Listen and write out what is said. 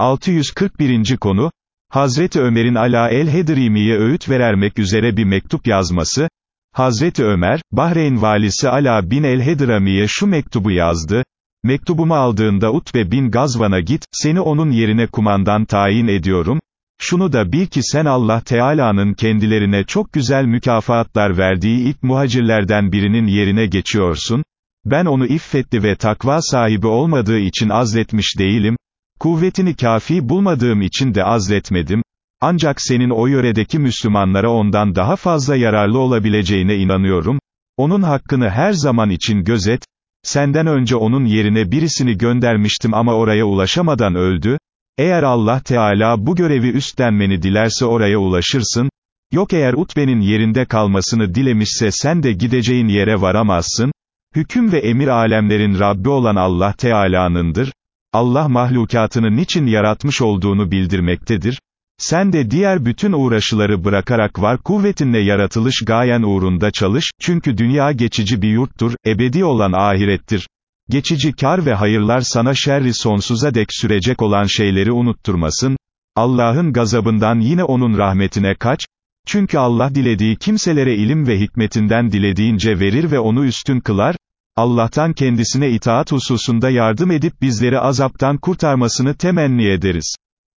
641. konu, Hazreti Ömer'in Ala el-Hedrimi'ye öğüt verermek üzere bir mektup yazması, Hazreti Ömer, Bahreyn valisi Ala bin el-Hedrami'ye şu mektubu yazdı, mektubumu aldığında Utbe bin Gazvan'a git, seni onun yerine kumandan tayin ediyorum, şunu da bil ki sen Allah Teala'nın kendilerine çok güzel mükafatlar verdiği ilk muhacirlerden birinin yerine geçiyorsun, ben onu iffetli ve takva sahibi olmadığı için azletmiş değilim, kuvvetini kafi bulmadığım için de azletmedim, ancak senin o yöredeki Müslümanlara ondan daha fazla yararlı olabileceğine inanıyorum, onun hakkını her zaman için gözet, senden önce onun yerine birisini göndermiştim ama oraya ulaşamadan öldü, eğer Allah Teala bu görevi üstlenmeni dilerse oraya ulaşırsın, yok eğer Utbe'nin yerinde kalmasını dilemişse sen de gideceğin yere varamazsın, hüküm ve emir alemlerin Rabbi olan Allah Teala'nındır, Allah mahlukatını niçin yaratmış olduğunu bildirmektedir, sen de diğer bütün uğraşıları bırakarak var kuvvetinle yaratılış gayen uğrunda çalış, çünkü dünya geçici bir yurttur, ebedi olan ahirettir. Geçici kar ve hayırlar sana şerri sonsuza dek sürecek olan şeyleri unutturmasın, Allah'ın gazabından yine onun rahmetine kaç, çünkü Allah dilediği kimselere ilim ve hikmetinden dilediğince verir ve onu üstün kılar, Allah'tan kendisine itaat hususunda yardım edip bizleri azaptan kurtarmasını temenni ederiz.